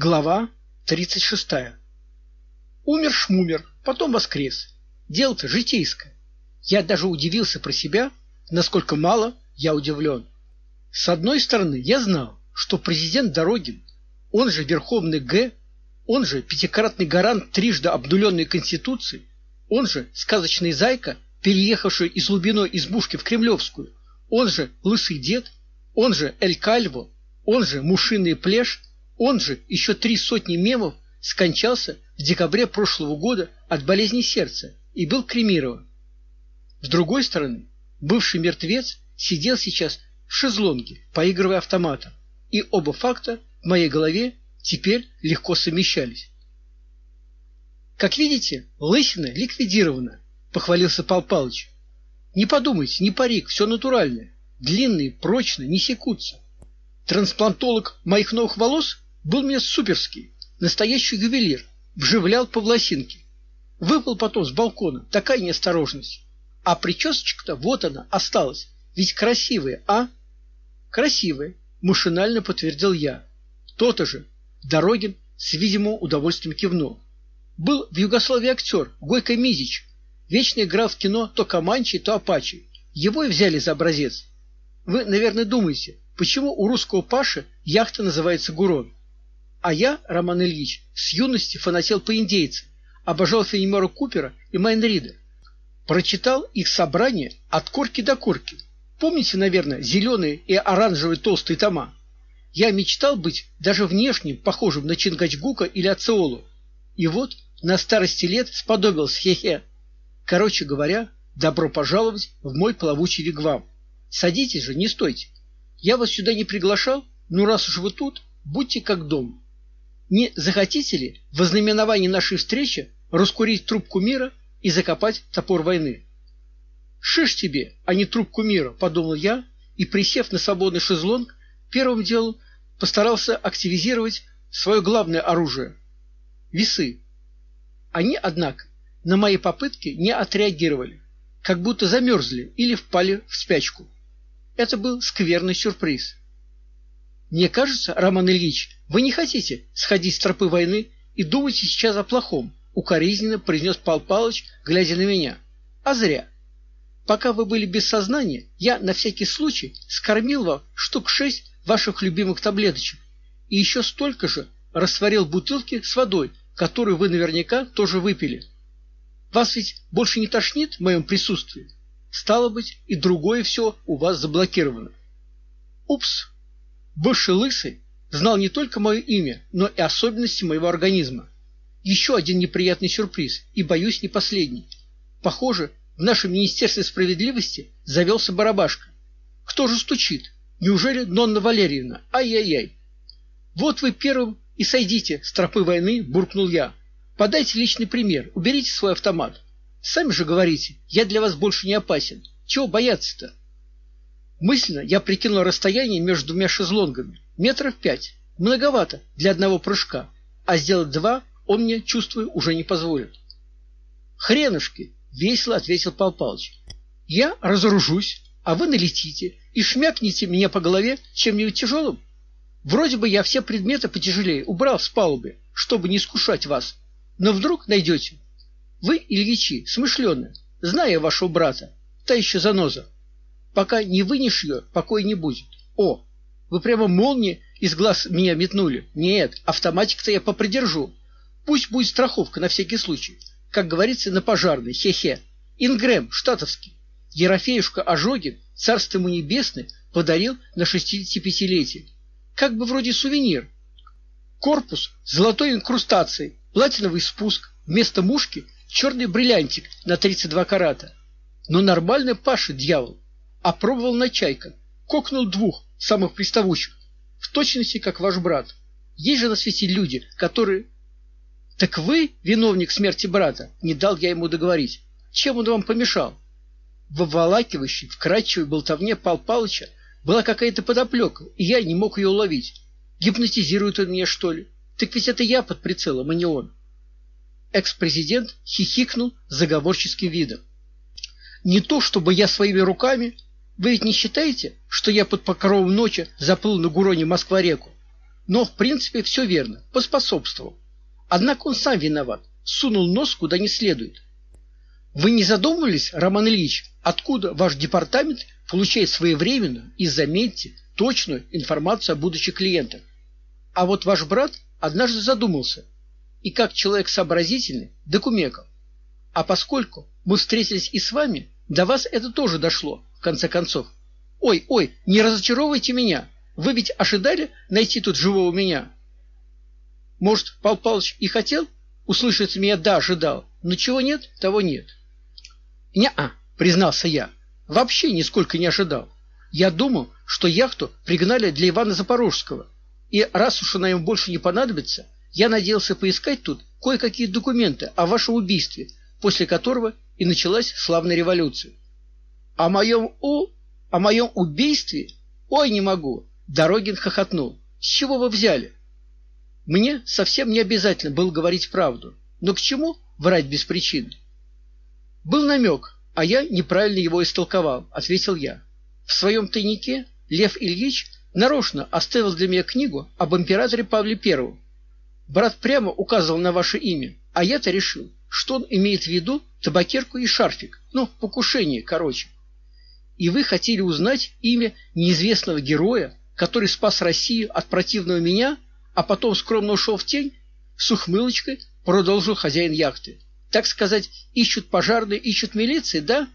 Глава 36. Умер шмумер, потом воскрес. Дело-то житейское. Я даже удивился про себя, насколько мало я удивлен. С одной стороны, я знал, что президент Дорогин, он же Верховный Г, он же пятикратный гарант трижды обнуленной Конституции, он же сказочный зайка, переехавший из глубиной избушки в Кремлевскую, он же лысый дед, он же Эль Кальво, он же мушиный плешь, он же еще три сотни мемов скончался в декабре прошлого года от болезни сердца и был кремирован. С другой стороны, бывший мертвец сидел сейчас в шезлонге, поигрывая автоматом, и оба факта в моей голове теперь легко совмещались. Как видите, лысина ликвидирована, похвалился Пал Палыч. Не подумайте, не парик, все натуральное. Длинные, прочные, не секутся. Трансплантолог моих новых волос был мне суперский, настоящий ювелир, вживлял по волосинке. Выпал потом с балкона, такая неосторожность. А причесочка-то вот она, осталась. Ведь красивая, а? Красивая, машинально подтвердил я. То-то же. Дорогин с видимым удовольствием кивнул. Был в Югославии актер Гойко Мизич. Вечно играл в кино то Команчи, то Апачи. Его и взяли за образец. Вы, наверное, думаете, почему у русского Паши яхта называется Гурон? А я, Роман Ильич, с юности фанател по индейцам, обожал Фенемора Купера и Майнрида. Прочитал их собрание от корки до корки. Помните, наверное, зеленые и оранжевые толстые тома? Я мечтал быть даже внешне похожим на Чингачгука или Ацеолу. И вот на старости лет сподобился хе-хе. Короче говоря, добро пожаловать в мой плавучий вигвам. Садитесь же, не стойте. Я вас сюда не приглашал, но раз уж вы тут, будьте как дома. Не захотите ли в ознаменовании нашей встречи раскурить трубку мира и закопать топор войны? Шиш тебе, а не трубку мира, подумал я и, присев на свободный шезлонг, первым делом постарался активизировать свое главное оружие весы. Они, однако, на мои попытки не отреагировали, как будто замерзли или впали в спячку. Это был скверный сюрприз. Мне кажется, Роман Ильич, вы не хотите сходить с тропы войны и думаете сейчас о плохом, укоризненно произнес Пал Палыч, глядя на меня. А зря. Пока вы были без сознания, я на всякий случай скормил вам штук шесть ваших любимых таблеточек и еще столько же растворил в бутылке с водой, которую вы наверняка тоже выпили. Вас ведь больше не тошнит в моем присутствии. Стало быть, и другое все у вас заблокировано. Упс. Бывший лысый знал не только мое имя, но и особенности моего организма. Еще один неприятный сюрприз, и боюсь, не последний. Похоже, в нашем министерстве справедливости завелся барабашка. Кто же стучит? Неужели Нонна Валерьевна? Ай-яй-яй. Вот вы первым и сойдите с тропы войны, буркнул я. Подайте личный пример, уберите свой автомат. Сами же говорите, я для вас больше не опасен. Чего бояться-то? Мысленно я прикинул расстояние между двумя шезлонгами. Метров пять. Многовато для одного прыжка, а сделать два он мне, чувствую, уже не позволит. Хренушки, весело ответил Пал Палыч. Я разоружусь, а вы налетите и шмякнете меня по голове чем-нибудь тяжелым. Вроде бы я все предметы потяжелее убрал с палубы, чтобы не искушать вас. Но вдруг найдете. Вы, Ильичи, смышленые, зная вашего брата, та еще заноза. Пока не вынешь ее, покой не будет. О, вы прямо молнии из глаз меня метнули. Нет, автоматик-то я попридержу. Пусть будет страховка на всякий случай. Как говорится, на пожарной. Хе-хе. Ингрэм, штатовский. Ерофеюшка Ожогин, царство ему небесное, подарил на 65-летие. Как бы вроде сувенир. Корпус золотой инкрустацией, платиновый спуск, вместо мушки черный бриллиантик на 32 карата. Но нормальный Паша дьявол. Опробовал на чайка, кокнул двух самых приставучих, в точности как ваш брат. Есть же на свете люди, которые Так вы виновник смерти брата, не дал я ему договорить. Чем он вам помешал? В обволакивающей, вкрадчивой болтовне Пал Палыча была какая-то подоплека, и я не мог ее уловить. Гипнотизирует он меня, что ли? Так ведь это я под прицелом, а не он. Экс-президент хихикнул заговорческим видом. Не то, чтобы я своими руками вы ведь не считаете, что я под покровом ночи заплыл на Гуроне Москва-реку? Но в принципе все верно, поспособствовал. Однако он сам виноват, сунул нос куда не следует. Вы не задумывались, Роман Ильич, откуда ваш департамент получает своевременную и, заметьте, точную информацию о будущих клиентах? А вот ваш брат однажды задумался, и как человек сообразительный, докумекал. А поскольку мы встретились и с вами, до вас это тоже дошло, в конце концов. Ой, ой, не разочаровывайте меня. Вы ведь ожидали найти тут живого меня? Может, Пал Палыч и хотел услышать меня «да, ожидал», но чего нет, того нет. «Не-а», признался я, вообще нисколько не ожидал. Я думал, что яхту пригнали для Ивана Запорожского, и раз уж она ему больше не понадобится, я надеялся поискать тут кое-какие документы о вашем убийстве, после которого и началась славная революция. О моем у... о моем убийстве? Ой, не могу. Дорогин хохотнул. С чего вы взяли? Мне совсем не обязательно было говорить правду. Но к чему врать без причины? Был намек, а я неправильно его истолковал, ответил я. В своем тайнике Лев Ильич нарочно оставил для меня книгу об императоре Павле Первом. Брат прямо указывал на ваше имя, а я-то решил, что он имеет в виду табакерку и шарфик. Ну, покушение, короче. И вы хотели узнать имя неизвестного героя, который спас Россию от противного меня, а потом скромно ушел в тень? С ухмылочкой продолжил хозяин яхты. Так сказать, ищут пожарные, ищут милиции, да?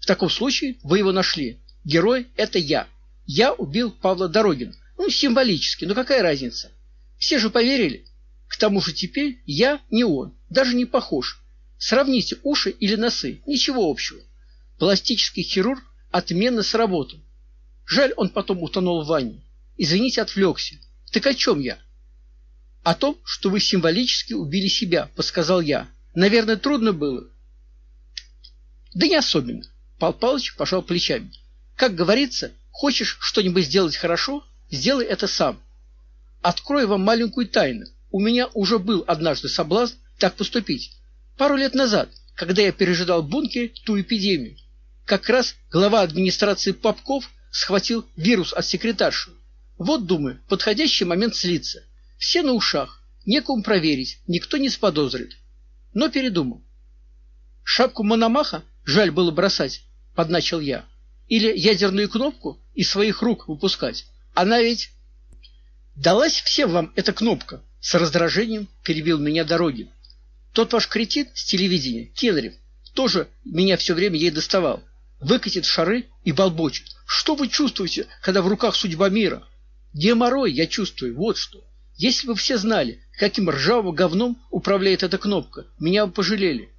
В таком случае вы его нашли. Герой это я. Я убил Павла Дорогина. Ну, символически, но какая разница? Все же поверили. К тому же теперь я не он, даже не похож. Сравните уши или носы, ничего общего. Пластический хирург отменно сработал. Жаль, он потом утонул в ванне. Извините, отвлекся. Так о чем я? О том, что вы символически убили себя, подсказал я. Наверное, трудно было. Да не особенно. Пал Палыч пожал плечами. Как говорится, хочешь что-нибудь сделать хорошо, сделай это сам. Открою вам маленькую тайну. У меня уже был однажды соблазн так поступить. Пару лет назад, когда я пережидал в бункере ту эпидемию. Как раз глава администрации Попков схватил вирус от секретарши. Вот, думаю, подходящий момент слиться. Все на ушах, некому проверить, никто не сподозрит. Но передумал. Шапку Мономаха жаль было бросать, подначил я. Или ядерную кнопку из своих рук выпускать. Она ведь далась всем вам эта кнопка. С раздражением перебил меня Дорогин. Тот ваш кретин с телевидения, Кенрев, тоже меня все время ей доставал. Выкатит шары и болбочет. Что вы чувствуете, когда в руках судьба мира? Геморрой я чувствую, вот что. Если бы все знали, каким ржавым говном управляет эта кнопка, меня бы пожалели.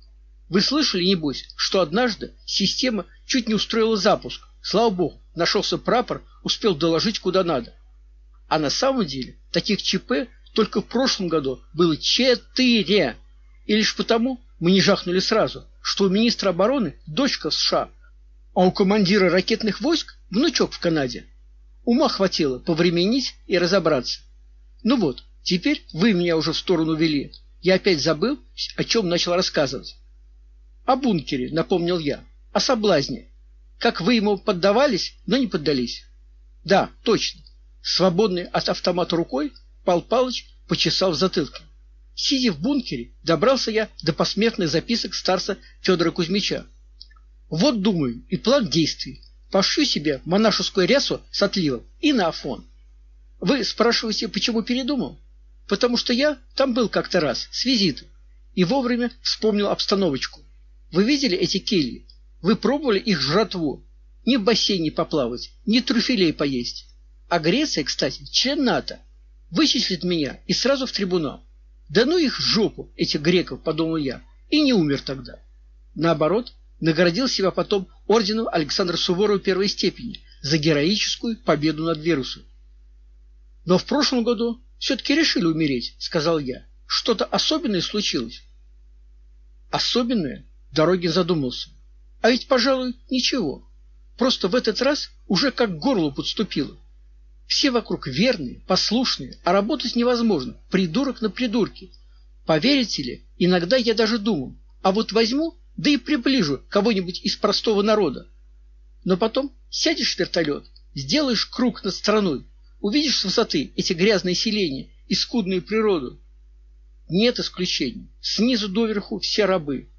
Вы слышали, небось, что однажды система чуть не устроила запуск. Слава богу, нашелся прапор, успел доложить куда надо. А на самом деле таких ЧП только в прошлом году было четыре. И лишь потому мы не жахнули сразу, что у министра обороны дочка США, а у командира ракетных войск внучок в Канаде. Ума хватило повременить и разобраться. Ну вот, теперь вы меня уже в сторону вели. Я опять забыл, о чем начал рассказывать. О бункере, напомнил я, о соблазне. Как вы ему поддавались, но не поддались. Да, точно. Свободный от автомата рукой, Пал Палыч почесал в затылке. Сидя в бункере, добрался я до посмертных записок старца Федора Кузьмича. Вот, думаю, и план действий. Пошью себе монашескую рясу с отливом и на афон. Вы спрашиваете, почему передумал? Потому что я там был как-то раз с визитом и вовремя вспомнил обстановочку. Вы видели эти кельи? Вы пробовали их жратву? Ни в бассейне поплавать, ни трюфелей поесть. А Греция, кстати, член НАТО. Вычислит меня и сразу в трибунал. Да ну их жопу, этих греков, подумал я, и не умер тогда. Наоборот, наградил себя потом орденом Александра Суворова первой степени за героическую победу над вирусом. Но в прошлом году все-таки решили умереть, сказал я. Что-то особенное случилось. Особенное? Дорогин задумался. А ведь, пожалуй, ничего. Просто в этот раз уже как к горлу подступило. Все вокруг верные, послушные, а работать невозможно. Придурок на придурке. Поверите ли, иногда я даже думал, а вот возьму да и приближу кого-нибудь из простого народа. Но потом сядешь в вертолет, сделаешь круг над страной, Увидишь с высоты эти грязные селения и скудную природу. Нет исключений. Снизу доверху все рабы.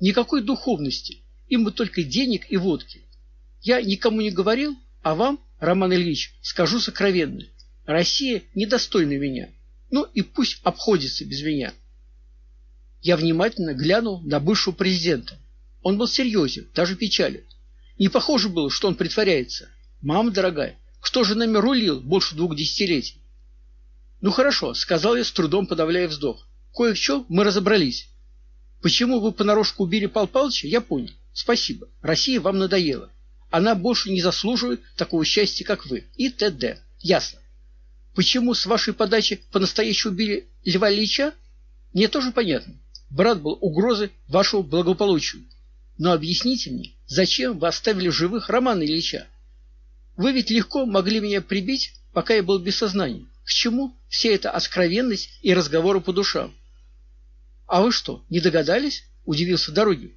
Никакой духовности. Им бы только денег и водки. Я никому не говорил, а вам, Роман Ильич, скажу сокровенно. Россия недостойна меня. Ну и пусть обходится без меня. Я внимательно глянул на бывшего президента. Он был серьезен, даже печален. Не похоже было, что он притворяется. Мама дорогая, кто же нами рулил больше двух десятилетий? Ну хорошо, сказал я с трудом подавляя вздох. Кое в чем мы разобрались. Почему вы понарошку убили Пал Палыча, я понял. Спасибо. Россия вам надоела. Она больше не заслуживает такого счастья, как вы. И т.д. Ясно. Почему с вашей подачи по-настоящему убили Льва Ильича? Мне тоже понятно. Брат был угрозой вашему благополучию. Но объясните мне, зачем вы оставили живых Романа Ильича? Вы ведь легко могли меня прибить, пока я был без сознания. К чему вся эта откровенность и разговоры по душам? А вы что, не догадались? Удивился Дороги.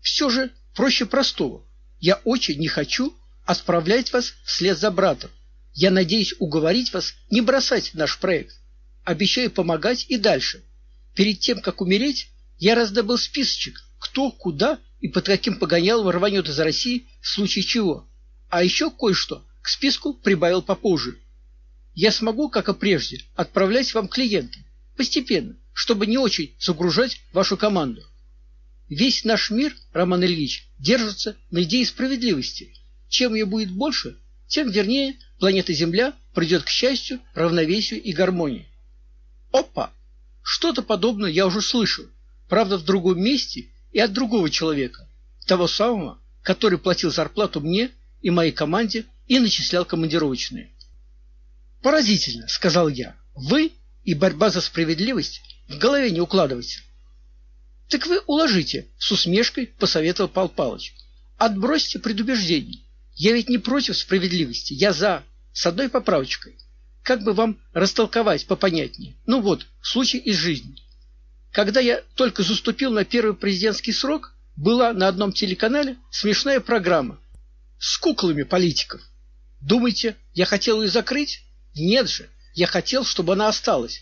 Все же проще простого. Я очень не хочу отправлять вас вслед за братом. Я надеюсь уговорить вас не бросать наш проект. Обещаю помогать и дальше. Перед тем, как умереть, я раздобыл списочек, кто, куда и под каким погонялом рванет из России в случае чего. А еще кое-что к списку прибавил попозже. Я смогу, как и прежде, отправлять вам клиентов постепенно, чтобы не очень загружать вашу команду. Весь наш мир, Роман Ильич, держится на идее справедливости. Чем ее будет больше, тем вернее планета Земля придет к счастью, равновесию и гармонии. Опа! Что-то подобное я уже слышал, правда в другом месте и от другого человека, того самого, который платил зарплату мне и моей команде и начислял командировочные. Поразительно, сказал я. Вы и борьба за справедливость в голове не укладывается. Так вы уложите, с усмешкой посоветовал Пал Палыч. Отбросьте предубеждений. Я ведь не против справедливости, я за, с одной поправочкой. Как бы вам растолковать попонятнее? Ну вот, случай из жизни. Когда я только заступил на первый президентский срок, была на одном телеканале смешная программа с куклами политиков. Думаете, я хотел ее закрыть? Нет же, я хотел, чтобы она осталась.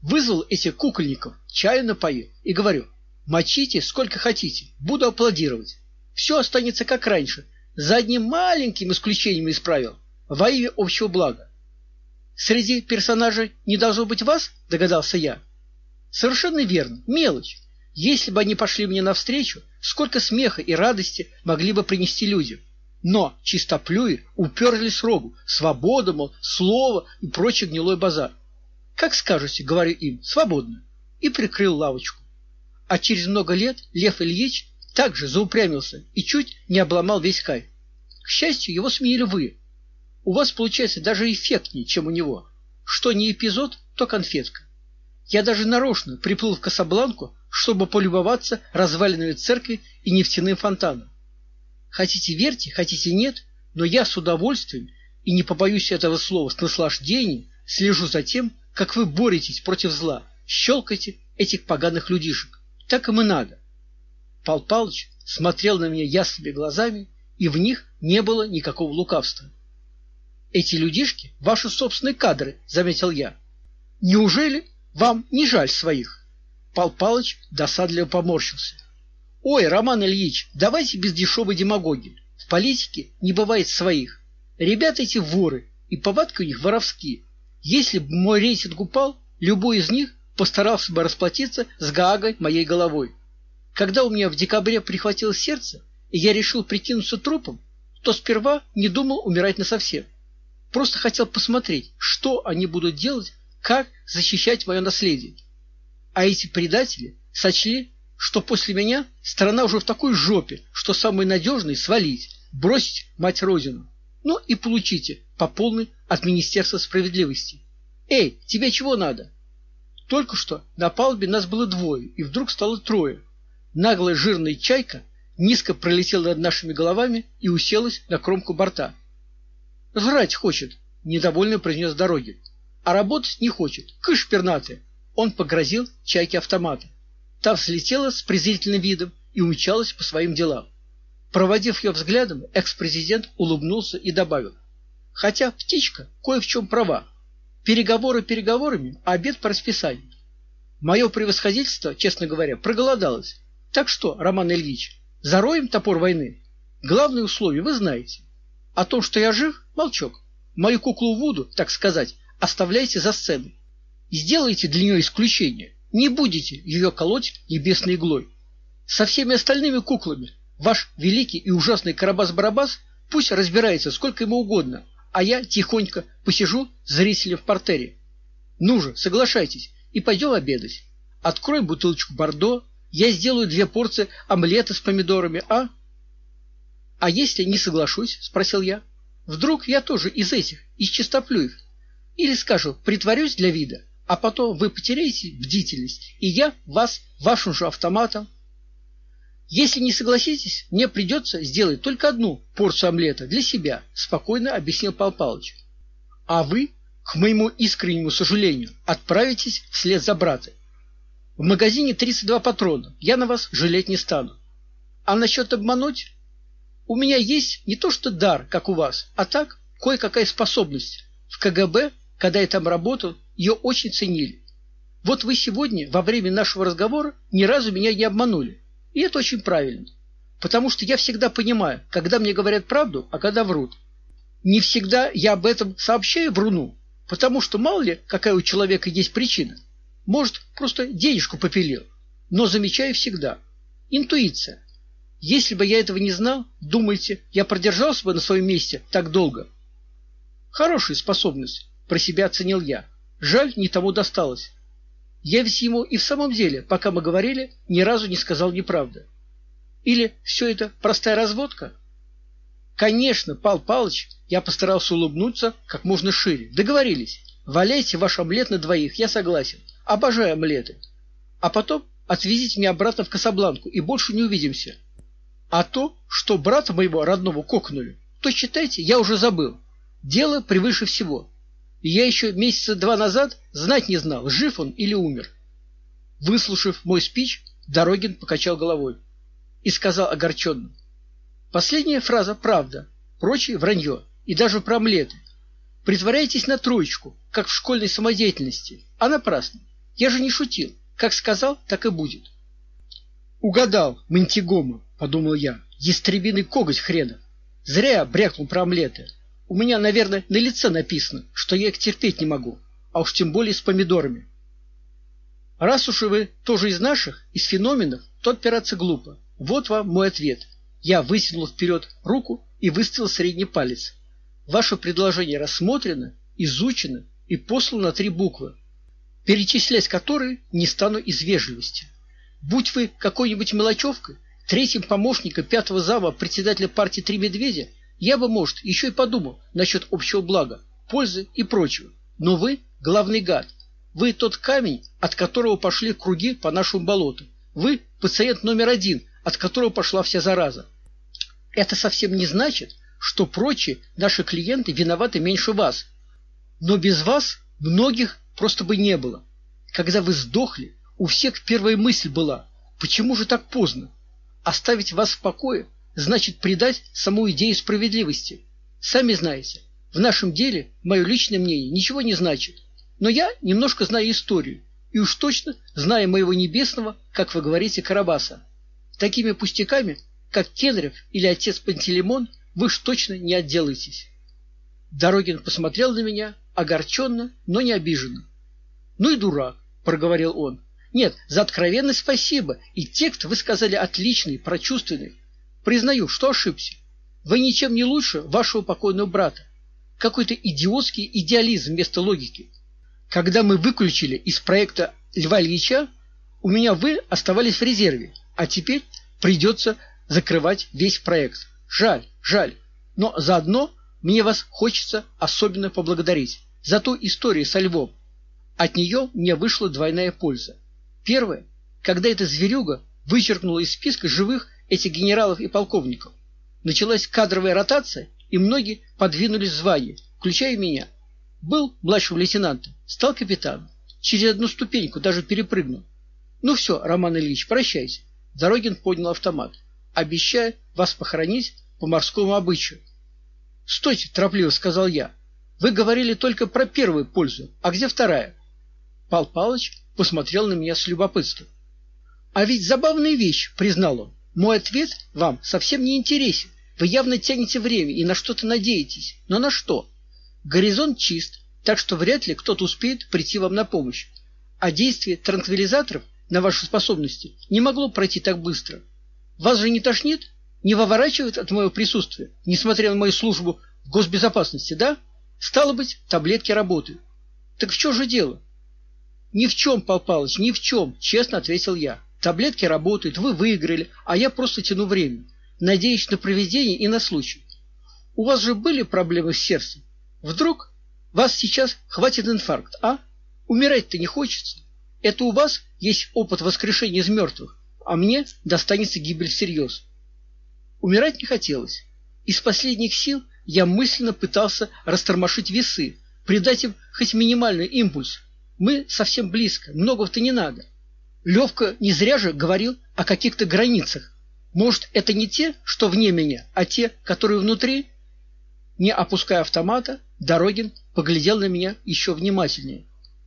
Вызвал этих кукольников, чаю напоил и говорю: "Мочите сколько хотите, буду аплодировать. Все останется как раньше, за одним маленьким исключением из правил, во имя общего блага". Среди персонажей не должно быть вас, догадался я. Совершенно верно, мелочь. Если бы они пошли мне навстречу, сколько смеха и радости могли бы принести людям. Но чистоплюи уперлись рогу. Свобода, мол, слово и прочий гнилой базар. Как скажете, говорю им, свободно. И прикрыл лавочку. А через много лет Лев Ильич также заупрямился и чуть не обломал весь кайф. К счастью, его сменили вы. У вас получается даже эффектнее, чем у него. Что не эпизод, то конфетка. Я даже нарочно приплыл в Касабланку, чтобы полюбоваться развалинами церкви и нефтяным фонтаном. Хотите верьте, хотите нет, но я с удовольствием и не побоюсь этого слова, с наслаждением слежу за тем, как вы боретесь против зла. Щелкайте этих поганых людишек. Так им и надо. Пал Палыч смотрел на меня ясными глазами, и в них не было никакого лукавства. Эти людишки ваши собственные кадры, заметил я. Неужели вам не жаль своих? Пал Палыч досадливо поморщился. Ой, Роман Ильич, давайте без дешевой демагогии. В политике не бывает своих. Ребята эти воры, и повадки у них воровские. Если бы мой рейтинг упал, любой из них постарался бы расплатиться с Гаагой моей головой. Когда у меня в декабре прихватило сердце, и я решил прикинуться трупом, то сперва не думал умирать насовсем. Просто хотел посмотреть, что они будут делать, как защищать мое наследие. А эти предатели сочли, что после меня страна уже в такой жопе, что самый надежный свалить, бросить мать родину. Ну и получите по полной от Министерства справедливости. Эй, тебе чего надо? Только что на палубе нас было двое, и вдруг стало трое. Наглая жирная чайка низко пролетела над нашими головами и уселась на кромку борта. Жрать хочет, недовольно произнес дороги. А работать не хочет. Кыш пернатая. Он погрозил чайке автоматом. Та взлетела с презрительным видом и умчалась по своим делам. Проводив ее взглядом, экс-президент улыбнулся и добавил: Хотя птичка кое в чем права. Переговоры переговорами, а обед по расписанию. Мое превосходительство, честно говоря, проголодалось. Так что, Роман Ильич, зароем топор войны? Главное условие вы знаете. О том, что я жив, молчок. Мою куклу Вуду, так сказать, оставляйте за сценой. Сделайте для нее исключение. Не будете ее колоть небесной иглой. Со всеми остальными куклами ваш великий и ужасный Карабас-Барабас пусть разбирается сколько ему угодно, а я тихонько посижу зрителем в портере. Ну же, соглашайтесь и пойдем обедать. Открой бутылочку бордо, я сделаю две порции омлета с помидорами, а? А если не соглашусь, спросил я. Вдруг я тоже из этих, из чистоплюев. Или скажу, притворюсь для вида, а потом вы потеряете бдительность, и я вас вашим же автоматом. Если не согласитесь, мне придется сделать только одну порцию омлета для себя, спокойно объяснил Пал Палыч. А вы, к моему искреннему сожалению, отправитесь вслед за братом. В магазине 32 патрона. Я на вас жалеть не стану. А насчет обмануть? У меня есть не то что дар, как у вас, а так кое-какая способность. В КГБ, когда я там работал, ее очень ценили. Вот вы сегодня во время нашего разговора ни разу меня не обманули. И это очень правильно. Потому что я всегда понимаю, когда мне говорят правду, а когда врут. Не всегда я об этом сообщаю вруну, потому что мало ли, какая у человека есть причина. Может, просто денежку попилил. Но замечаю всегда. Интуиция. Если бы я этого не знал, думаете, я продержался бы на своем месте так долго? Хорошая способность, про себя оценил я. Жаль, не тому досталось. Я ведь ему и в самом деле, пока мы говорили, ни разу не сказал неправды. Или все это простая разводка? Конечно, Пал Палыч, я постарался улыбнуться как можно шире. Договорились. Валяйте ваш омлет на двоих, я согласен. Обожаю омлеты. А потом отвезите меня обратно в Касабланку и больше не увидимся. А то, что брата моего родного кокнули, то считайте, я уже забыл. Дело превыше всего. Я еще месяца два назад знать не знал, жив он или умер. Выслушав мой спич, Дорогин покачал головой и сказал огорченно. Последняя фраза правда, прочее вранье, и даже про омлеты. Притворяйтесь на троечку, как в школьной самодеятельности, а напрасно. Я же не шутил. Как сказал, так и будет. Угадал, Мантигома, подумал я. Ястребиный коготь хрена. Зря брякнул про омлеты. У меня, наверное, на лице написано, что я их терпеть не могу, а уж тем более с помидорами. Раз уж вы тоже из наших, из феноменов, то отпираться глупо. Вот вам мой ответ. Я вытянул вперед руку и выставил средний палец. Ваше предложение рассмотрено, изучено и послано три буквы, перечислять которые не стану из вежливости. Будь вы какой-нибудь мелочевкой, третьим помощником пятого зама председателя партии Три медведя, я бы, может, еще и подумал насчет общего блага, пользы и прочего. Но вы главный гад. Вы тот камень, от которого пошли круги по нашему болоту. Вы пациент номер один, от которого пошла вся зараза. Это совсем не значит, что прочие наши клиенты виноваты меньше вас. Но без вас многих просто бы не было. Когда вы сдохли, у всех первая мысль была: почему же так поздно? Оставить вас в покое значит предать саму идею справедливости. Сами знаете, в нашем деле мое личное мнение ничего не значит. Но я немножко знаю историю, и уж точно знаю моего небесного, как вы говорите, Карабаса. Такими пустяками, как Кедрев или отец Пантелеймон, вы уж точно не отделаетесь. Дорогин посмотрел на меня огорченно, но не обиженно. Ну и дурак, проговорил он. Нет, за откровенность спасибо, и текст вы сказали отличный, прочувственный. Признаю, что ошибся. Вы ничем не лучше вашего покойного брата. Какой-то идиотский идеализм вместо логики. Когда мы выключили из проекта Льва Ильича, у меня вы оставались в резерве, а теперь придется закрывать весь проект. Жаль, жаль. Но заодно мне вас хочется особенно поблагодарить за ту историю со львом. От нее мне вышла двойная польза. Первое, когда эта зверюга вычеркнула из списка живых этих генералов и полковников. Началась кадровая ротация, и многие подвинулись в звание, включая меня. Был младшим лейтенантом, стал капитаном. Через одну ступеньку даже перепрыгнул. Ну все, Роман Ильич, прощайся. Дорогин поднял автомат. Обещаю вас похоронить по морскому обычаю. "Стойте", торопливо сказал я. "Вы говорили только про первую пользу, а где вторая?" Пал Палыч посмотрел на меня с любопытством. "А ведь забавная вещь", признал он. "Мой ответ вам совсем не интересен. Вы явно тянете время и на что-то надеетесь. Но на что? Горизонт чист, так что вряд ли кто-то успеет прийти вам на помощь. А действие транквилизаторов на ваши способности не могло пройти так быстро. Вас же не тошнит? Не выворачивает от моего присутствия, несмотря на мою службу в госбезопасности, да? Стало быть, таблетки работают. Так в чем же дело? Ни в чем, Пал Палыч, ни в чем, честно ответил я. Таблетки работают, вы выиграли, а я просто тяну время, надеюсь на провидение и на случай. У вас же были проблемы с сердцем. Вдруг вас сейчас хватит инфаркт, а? Умирать-то не хочется. Это у вас есть опыт воскрешения из мертвых, а мне достанется гибель всерьез. Умирать не хотелось. Из последних сил я мысленно пытался растормошить весы, придать им хоть минимальный импульс. Мы совсем близко, многого-то не надо. Левка не зря же говорил о каких-то границах. Может, это не те, что вне меня, а те, которые внутри? Не опуская автомата, Дорогин поглядел на меня еще внимательнее.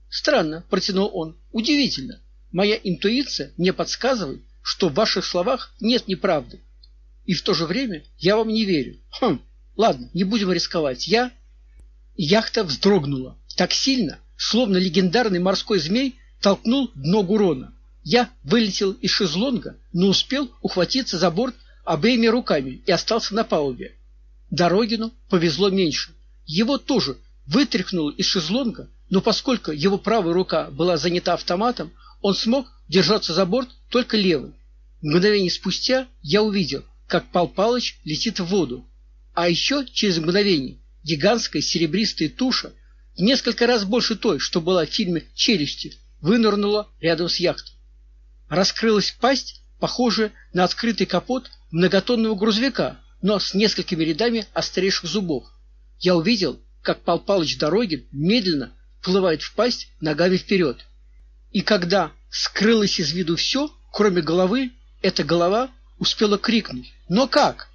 Странно, протянул он. Удивительно. Моя интуиция мне подсказывает, что в ваших словах нет неправды. И в то же время я вам не верю. Хм. Ладно, не будем рисковать. Я Яхта вздрогнула так сильно, словно легендарный морской змей толкнул дно Гурона. Я вылетел из шезлонга, но успел ухватиться за борт обеими руками и остался на палубе. Дорогину повезло меньше. Его тоже вытряхнуло из шезлонга, но поскольку его правая рука была занята автоматом, он смог держаться за борт только левой. Мгновение спустя я увидел, как Пал Палыч летит в воду. А еще через мгновение гигантская серебристая туша, несколько раз больше той, что была в фильме Челюсти, вынырнула рядом с яхтой. Раскрылась пасть, похожая на открытый капот многотонного грузовика, но с несколькими рядами острейших зубов. Я увидел, как Пал Палыч Дорогин медленно вплывает в пасть ногами вперед. И когда скрылось из виду все, кроме головы, эта голова успела крикнуть: "Но как?"